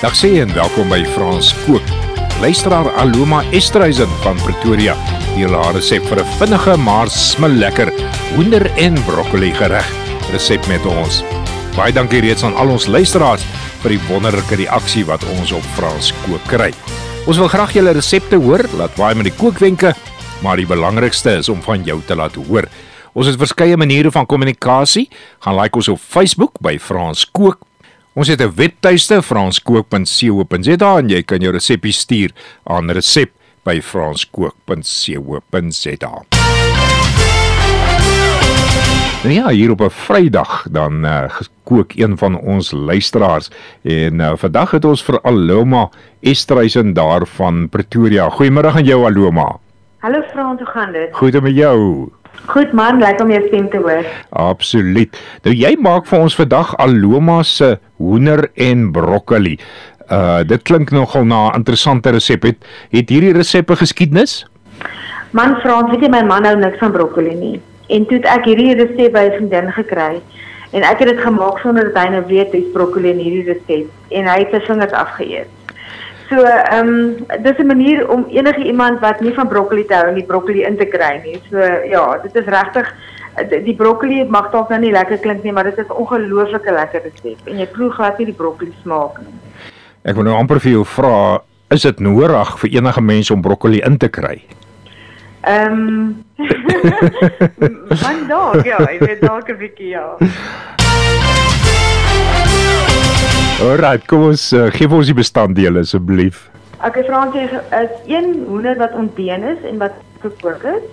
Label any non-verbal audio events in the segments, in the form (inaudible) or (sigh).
Dag sê en welkom by Frans Kook. Luisteraar Aloma Estreisen van Pretoria. Hier haar resep vir 'n vinnige maar smillekker hoender en broccoli gereg. Resep met ons. Baie dankie reeds aan al ons luisteraars vir die wonderlike reaksie wat ons op Frans Kook kry. Ons wil graag julle resepte hoor, laat waai met die kookwenke, maar die belangrikste is om van jou te laat hoor. Ons het verskeie maniere van kommunikasie. Gaan like ons op Facebook by Frans Kook Ons het 'n webtuiste franskook.co.za en jy kan jou resepte stuur aan resep by franskook.co.za. Nou ja, hier op 'n Vrydag dan uh, kook een van ons luisteraars en uh, vandag het ons vir Aloma Estreisen daar van Pretoria. Goeiemôre aan jou Aloma. Hallo Frans, hoe gaan dit? Goed met jou. Goed man, lekker om jou stem te hoor. Absoluut. Nou jy maak vir ons vandag Aloma se hoender en broccoli. Uh dit klink nogal na 'n interessante resep. Het, het hierdie resep 'n geskiedenis? Man Frans, weet jy my man hou niks van broccoli nie. En toe ek hierdie resep by 'n vriendin gekry en ek het dit gemaak sonder dat hy nou weet dis broccoli in hierdie resep en hy het sy vingers afgeëet. So, ehm um, dis 'n manier om enige iemand wat nie van broccoli te hou nie, broccoli in te kry nie. So ja, dit is regtig die broccoli mag dalk nou nie lekker klink nie, maar dit is 'n ongelooflike lekker resep en jy proe glad nie die broccoli smaak nie. Ek wil nou amper vir jou vra, is dit nodig vir enige mens om broccoli in te kry? Ehm (laughs) um, Man dalk ja, ek weet dalk 'n bietjie ja. Alright, kom ons uh, gee ons die bestanddele asseblief. Ek okay, vra ons is een hoender wat ontbeen is en wat gekook is.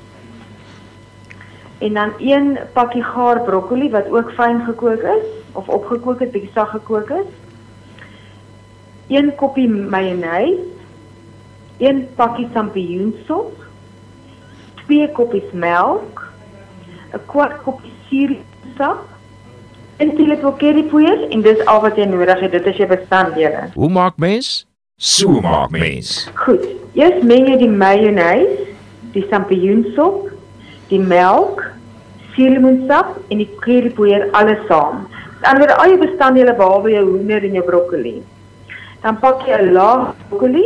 En dan een pakkie gaar broccoli wat ook fyn gekook is of opgekook het, bietjie sag gekook is. Een koppie mayonnaise. Een pakkie sampioensop. Twee koppies melk. 'n kwart koppie suursap en teelepel currypoeier en dis al wat jy nodig het. Dit is jou bestanddele. Hoe maak mens? So maak mens. Goed. Eers meng jy die mayonnaise, die sampioensop, die melk, suurlemoensap en die currypoeier alles saam. Dan word al jou bestanddele behalwe jou hoender en jou broccoli. Dan pak jy 'n laag broccoli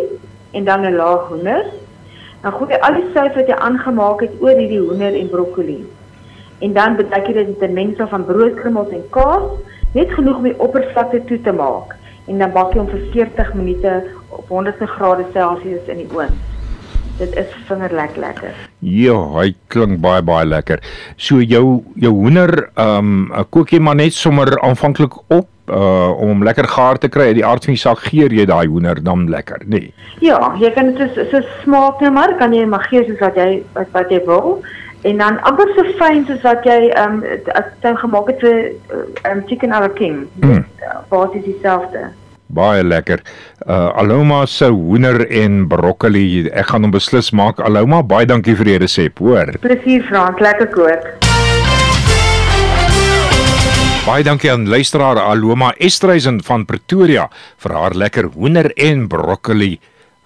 en dan 'n laag hoender. Dan gooi jy al die sous wat jy aangemaak het oor hierdie hoender en broccoli en dan bedek jy dit met 'n mengsel van broodkrummels en kaas, net genoeg om die oppervlakte toe te maak en dan bak jy hom vir 40 minute op 100 grade Celsius in die oond. Dit is vingerlek lekker. Ja, hy klink baie baie lekker. So jou jou hoender, ehm um, kook jy maar net sommer aanvanklik op uh om hom lekker gaar te kry uit die aard van die saak geur jy daai hoender dan lekker, nê? Nee. Ja, jy kan dit so so smaak net maar kan jy maar gee soos wat jy wat, wat jy wil en dan amper so fyn soos wat jy ehm um, as jy gemaak het vir ehm um, chicken a la king. Mm. Basies dieselfde. Baie lekker. Uh Aloma se hoender en broccoli. Ek gaan hom beslis maak. Aloma, baie dankie vir die resep, hoor. Plesier Frans, lekker kook. Baie dankie aan luisteraar Aloma Estreisen van Pretoria vir haar lekker hoender en broccoli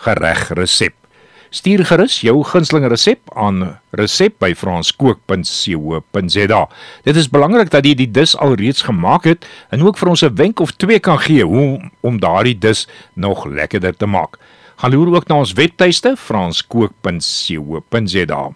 gereg resep. Stuur gerus jou gunsteling resep aan resep@franskook.co.za. Dit is belangrik dat jy die dis alreeds gemaak het en ook vir ons 'n wenk of twee kan gee hoe om daardie dis nog lekkerder te maak. Gaan loer ook na ons webtuiste franskook.co.za.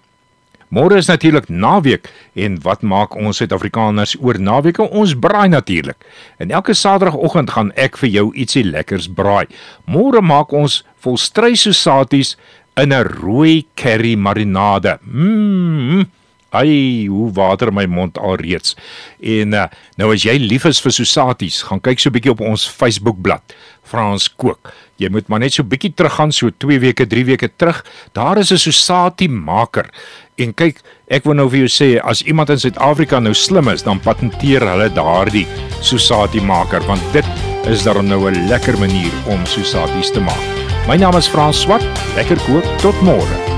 Môre is natuurlik naweek en wat maak ons Suid-Afrikaners oor naweke? Ons braai natuurlik. En elke Saterdagoggend gaan ek vir jou ietsie lekkers braai. Môre maak ons volstrysosaties in 'n rooi curry marinade. Mmm. Ai, hoe water my mond alreeds. En uh, nou as jy lief is vir sosaties, gaan kyk so 'n bietjie op ons Facebook bladsy, Frans Kook. Jy moet maar net so 'n bietjie teruggaan so 2 weke, 3 weke terug. Daar is 'n sosatie maker. En kyk, ek wil nou vir jou sê, as iemand in Suid-Afrika nou slim is, dan patenteer hulle daardie sosatie maker want dit is dan nou 'n lekker manier om sosaties te maak. My naam is Frans Swart. Lekker koop tot môre.